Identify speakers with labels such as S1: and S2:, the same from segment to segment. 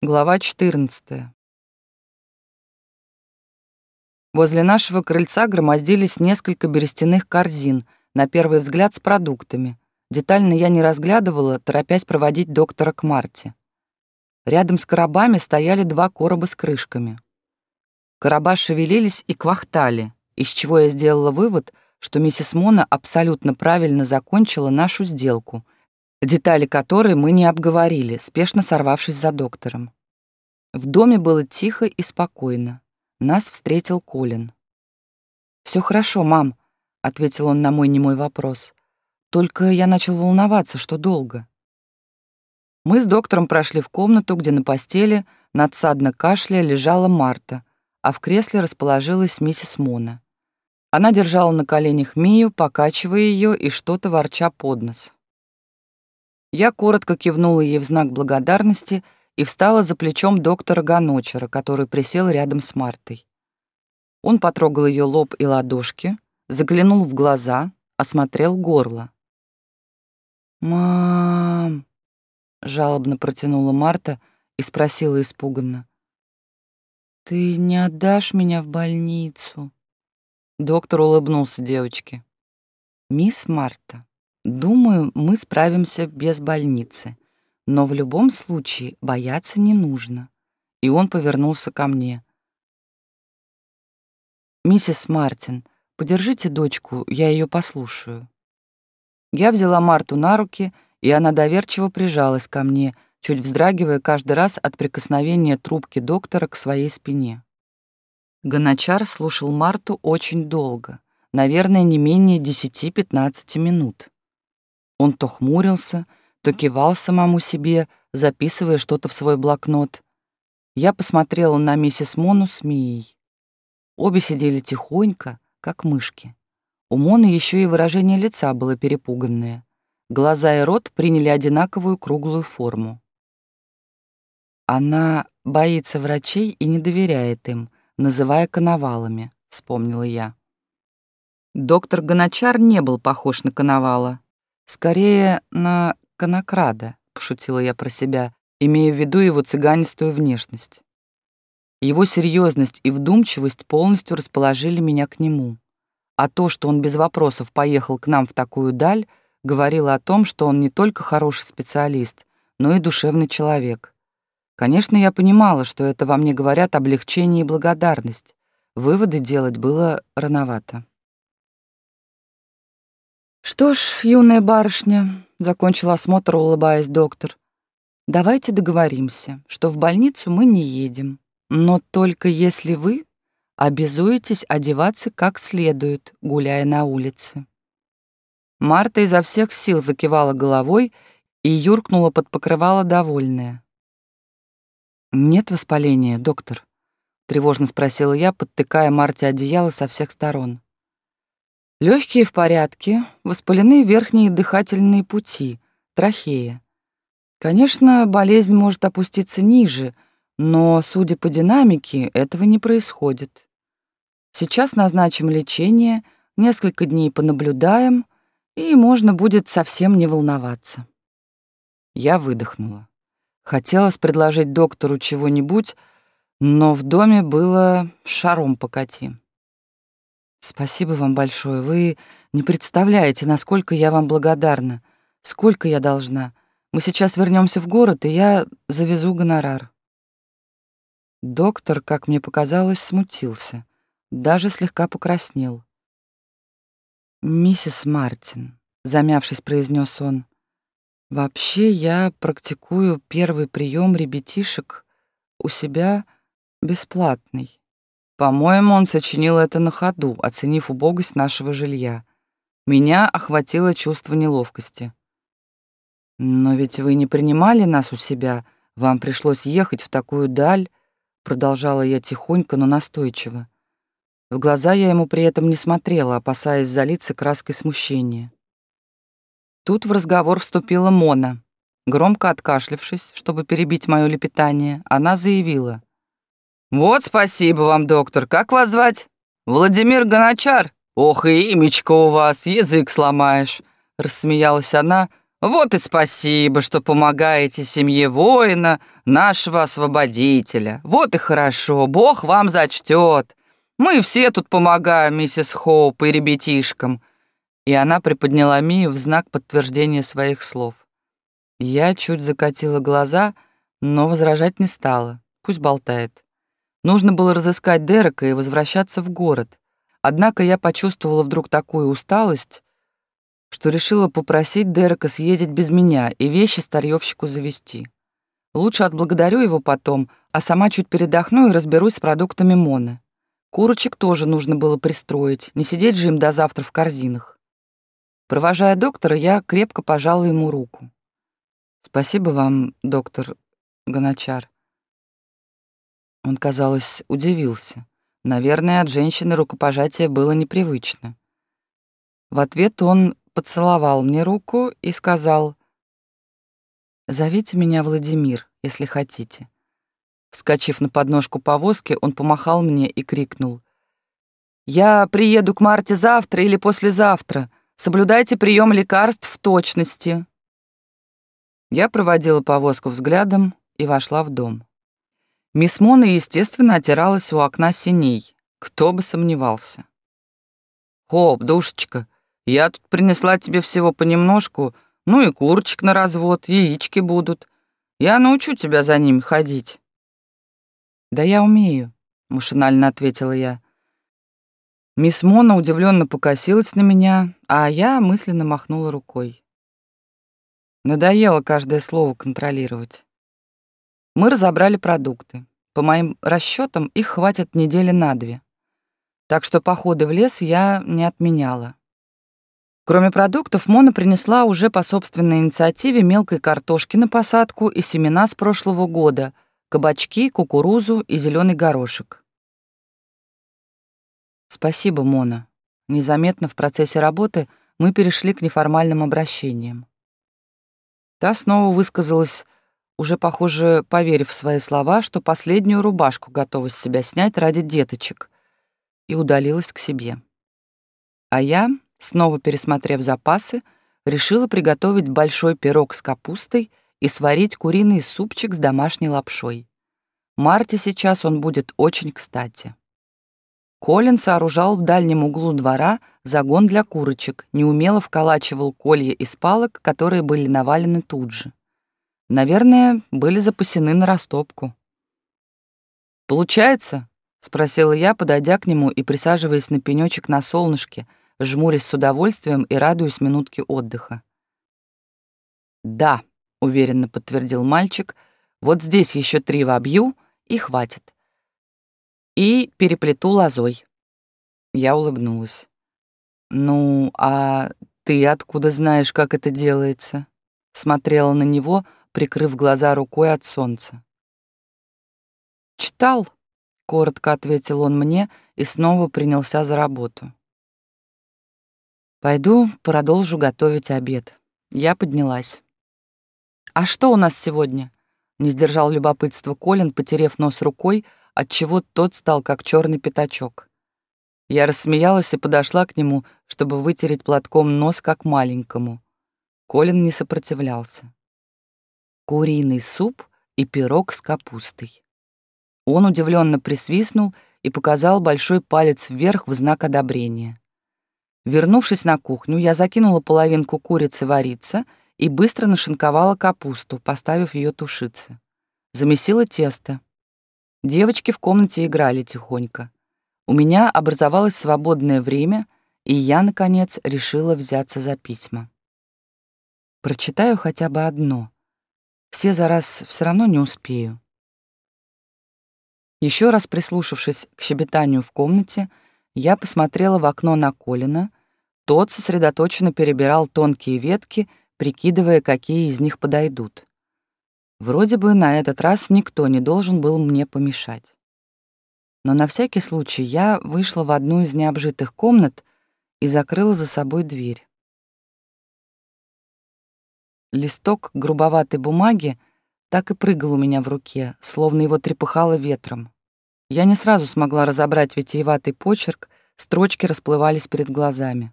S1: Глава 14. Возле нашего крыльца громоздились несколько берестяных корзин, на первый взгляд с продуктами. Детально я не разглядывала, торопясь проводить доктора к Марте. Рядом с коробами стояли два короба с крышками. Короба шевелились и квахтали, из чего я сделала вывод, что миссис Мона абсолютно правильно закончила нашу сделку — детали которой мы не обговорили, спешно сорвавшись за доктором. В доме было тихо и спокойно. Нас встретил Колин. Все хорошо, мам», — ответил он на мой немой вопрос. «Только я начал волноваться, что долго». Мы с доктором прошли в комнату, где на постели, надсадно кашля, лежала Марта, а в кресле расположилась миссис Мона. Она держала на коленях Мию, покачивая ее и что-то ворча под нос. Я коротко кивнула ей в знак благодарности и встала за плечом доктора Ганочера, который присел рядом с Мартой. Он потрогал ее лоб и ладошки, заглянул в глаза, осмотрел горло. «Мам!» — жалобно протянула Марта и спросила испуганно. «Ты не отдашь меня в больницу?» Доктор улыбнулся девочке. «Мисс Марта, Думаю, мы справимся без больницы. Но в любом случае бояться не нужно. И он повернулся ко мне. «Миссис Мартин, подержите дочку, я ее послушаю». Я взяла Марту на руки, и она доверчиво прижалась ко мне, чуть вздрагивая каждый раз от прикосновения трубки доктора к своей спине. Гоночар слушал Марту очень долго, наверное, не менее 10-15 минут. Он то хмурился, то кивал самому себе, записывая что-то в свой блокнот. Я посмотрела на миссис Мону с Мией. Обе сидели тихонько, как мышки. У Моны еще и выражение лица было перепуганное. Глаза и рот приняли одинаковую круглую форму. Она боится врачей и не доверяет им, называя коновалами, вспомнила я. Доктор Гоночар не был похож на коновала. Скорее на конокрада, пошутила я про себя, имея в виду его цыганистую внешность. Его серьезность и вдумчивость полностью расположили меня к нему. А то, что он без вопросов поехал к нам в такую даль, говорило о том, что он не только хороший специалист, но и душевный человек. Конечно, я понимала, что это во мне говорят облегчение и благодарность. Выводы делать было рановато. «Что ж, юная барышня», — закончила осмотр, улыбаясь доктор, «давайте договоримся, что в больницу мы не едем, но только если вы обязуетесь одеваться как следует, гуляя на улице». Марта изо всех сил закивала головой и юркнула под покрывало довольная. «Нет воспаления, доктор?» — тревожно спросила я, подтыкая Марте одеяло со всех сторон. Легкие в порядке, воспалены верхние дыхательные пути, трахея. Конечно, болезнь может опуститься ниже, но, судя по динамике, этого не происходит. Сейчас назначим лечение, несколько дней понаблюдаем, и можно будет совсем не волноваться. Я выдохнула. Хотелось предложить доктору чего-нибудь, но в доме было шаром покати. Спасибо вам большое. Вы не представляете, насколько я вам благодарна. Сколько я должна. Мы сейчас вернемся в город, и я завезу гонорар. Доктор, как мне показалось, смутился, даже слегка покраснел. Миссис Мартин, замявшись, произнес он. Вообще я практикую первый прием ребятишек у себя бесплатный. По-моему, он сочинил это на ходу, оценив убогость нашего жилья. Меня охватило чувство неловкости. «Но ведь вы не принимали нас у себя, вам пришлось ехать в такую даль», продолжала я тихонько, но настойчиво. В глаза я ему при этом не смотрела, опасаясь залиться краской смущения. Тут в разговор вступила Мона. Громко откашлившись, чтобы перебить моё лепетание, она заявила — «Вот спасибо вам, доктор. Как вас звать?» «Владимир Гоночар». «Ох, и имечко у вас, язык сломаешь», — рассмеялась она, Вот и спасибо, что помогаете семье воина, нашего освободителя. Вот и хорошо, Бог вам зачтет. Мы все тут помогаем миссис Хоуп и ребятишкам». И она приподняла Мию в знак подтверждения своих слов. Я чуть закатила глаза, но возражать не стала. Пусть болтает. Нужно было разыскать Дерека и возвращаться в город. Однако я почувствовала вдруг такую усталость, что решила попросить Дерека съездить без меня и вещи старьёвщику завести. Лучше отблагодарю его потом, а сама чуть передохну и разберусь с продуктами Моны. Курочек тоже нужно было пристроить, не сидеть же им до завтра в корзинах. Провожая доктора, я крепко пожала ему руку. «Спасибо вам, доктор Гоночар». Он, казалось, удивился. Наверное, от женщины рукопожатие было непривычно. В ответ он поцеловал мне руку и сказал, «Зовите меня Владимир, если хотите». Вскочив на подножку повозки, он помахал мне и крикнул, «Я приеду к Марте завтра или послезавтра. Соблюдайте прием лекарств в точности». Я проводила повозку взглядом и вошла в дом. Мисс Мона, естественно, отиралась у окна синей. Кто бы сомневался. «Хоп, душечка, я тут принесла тебе всего понемножку, ну и курочек на развод, яички будут. Я научу тебя за ними ходить». «Да я умею», — машинально ответила я. Мисс Мона удивленно покосилась на меня, а я мысленно махнула рукой. Надоело каждое слово контролировать. Мы разобрали продукты. По моим расчетам, их хватит недели на две. Так что походы в лес я не отменяла. Кроме продуктов, Мона принесла уже по собственной инициативе мелкой картошки на посадку и семена с прошлого года, кабачки, кукурузу и зеленый горошек. Спасибо, Мона. Незаметно в процессе работы мы перешли к неформальным обращениям. Та снова высказалась, уже, похоже, поверив в свои слова, что последнюю рубашку готова с себя снять ради деточек, и удалилась к себе. А я, Снова пересмотрев запасы, решила приготовить большой пирог с капустой и сварить куриный супчик с домашней лапшой. Марте сейчас он будет очень кстати. Колин сооружал в дальнем углу двора загон для курочек, неумело вколачивал колья из палок, которые были навалены тут же. Наверное, были запасены на растопку. «Получается?» — спросила я, подойдя к нему и присаживаясь на пенёчек на солнышке — жмурясь с удовольствием и радуясь минутке отдыха. «Да», — уверенно подтвердил мальчик, «вот здесь еще три вобью, и хватит. И переплету лозой». Я улыбнулась. «Ну, а ты откуда знаешь, как это делается?» Смотрела на него, прикрыв глаза рукой от солнца. «Читал», — коротко ответил он мне и снова принялся за работу. Пойду продолжу готовить обед. Я поднялась. «А что у нас сегодня?» — не сдержал любопытства Колин, потерев нос рукой, отчего тот стал как черный пятачок. Я рассмеялась и подошла к нему, чтобы вытереть платком нос как маленькому. Колин не сопротивлялся. Куриный суп и пирог с капустой. Он удивленно присвистнул и показал большой палец вверх в знак одобрения. Вернувшись на кухню, я закинула половинку курицы вариться и быстро нашинковала капусту, поставив ее тушиться. Замесила тесто. Девочки в комнате играли тихонько. У меня образовалось свободное время, и я, наконец, решила взяться за письма. Прочитаю хотя бы одно. Все за раз все равно не успею. Еще раз прислушавшись к щебетанию в комнате, я посмотрела в окно на Колина, тот сосредоточенно перебирал тонкие ветки, прикидывая, какие из них подойдут. Вроде бы на этот раз никто не должен был мне помешать. Но на всякий случай я вышла в одну из необжитых комнат и закрыла за собой дверь. Листок грубоватой бумаги так и прыгал у меня в руке, словно его трепыхало ветром. Я не сразу смогла разобрать витиеватый почерк, строчки расплывались перед глазами.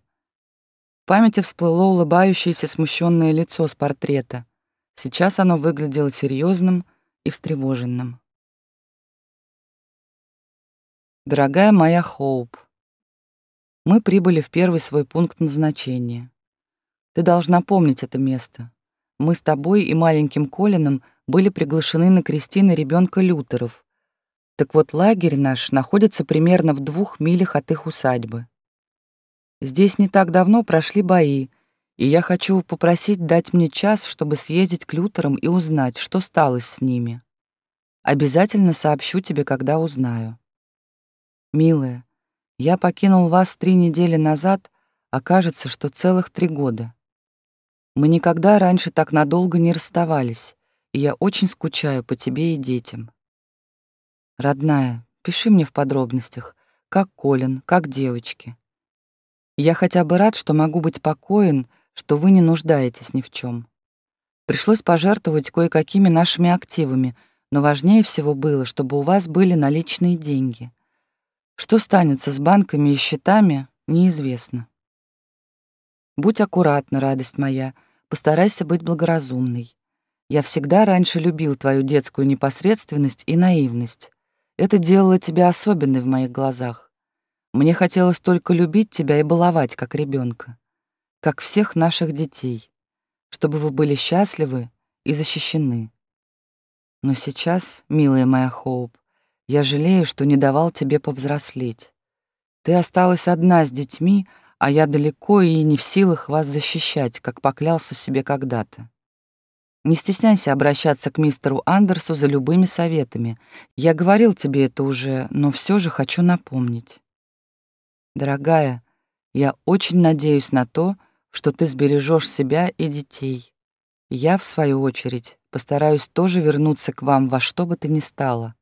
S1: В памяти всплыло улыбающееся смущенное лицо с портрета. Сейчас оно выглядело серьезным и встревоженным. Дорогая моя Хоуп, мы прибыли в первый свой пункт назначения. Ты должна помнить это место. Мы с тобой и маленьким Колином были приглашены на крестины ребенка Лютеров. Так вот, лагерь наш находится примерно в двух милях от их усадьбы. Здесь не так давно прошли бои, и я хочу попросить дать мне час, чтобы съездить к Лютерам и узнать, что стало с ними. Обязательно сообщу тебе, когда узнаю. Милая, я покинул вас три недели назад, а кажется, что целых три года. Мы никогда раньше так надолго не расставались, и я очень скучаю по тебе и детям. Родная, пиши мне в подробностях, как Колин, как девочки. Я хотя бы рад, что могу быть покоен, что вы не нуждаетесь ни в чем. Пришлось пожертвовать кое-какими нашими активами, но важнее всего было, чтобы у вас были наличные деньги. Что станется с банками и счетами, неизвестно. Будь аккуратна, радость моя, постарайся быть благоразумной. Я всегда раньше любил твою детскую непосредственность и наивность. Это делало тебя особенной в моих глазах. Мне хотелось только любить тебя и баловать, как ребенка, как всех наших детей, чтобы вы были счастливы и защищены. Но сейчас, милая моя Хоуп, я жалею, что не давал тебе повзрослеть. Ты осталась одна с детьми, а я далеко и не в силах вас защищать, как поклялся себе когда-то. Не стесняйся обращаться к мистеру Андерсу за любыми советами. Я говорил тебе это уже, но все же хочу напомнить. Дорогая, я очень надеюсь на то, что ты сбережешь себя и детей. Я, в свою очередь, постараюсь тоже вернуться к вам во что бы то ни стало.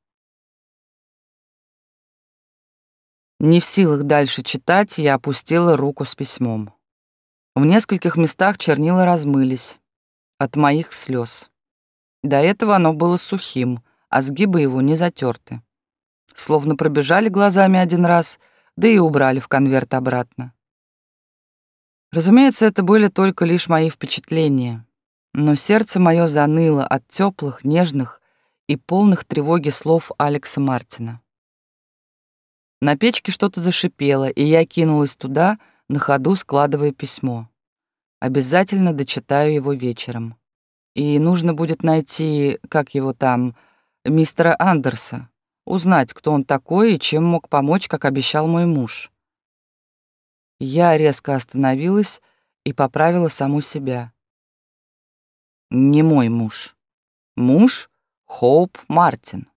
S1: Не в силах дальше читать, я опустила руку с письмом. В нескольких местах чернила размылись от моих слез. До этого оно было сухим, а сгибы его не затерты. Словно пробежали глазами один раз, да и убрали в конверт обратно. Разумеется, это были только лишь мои впечатления, но сердце мое заныло от теплых, нежных и полных тревоги слов Алекса Мартина. На печке что-то зашипело, и я кинулась туда, на ходу складывая письмо. Обязательно дочитаю его вечером. И нужно будет найти, как его там, мистера Андерса, узнать, кто он такой и чем мог помочь, как обещал мой муж. Я резко остановилась и поправила саму себя. Не мой муж. Муж — Хоуп Мартин.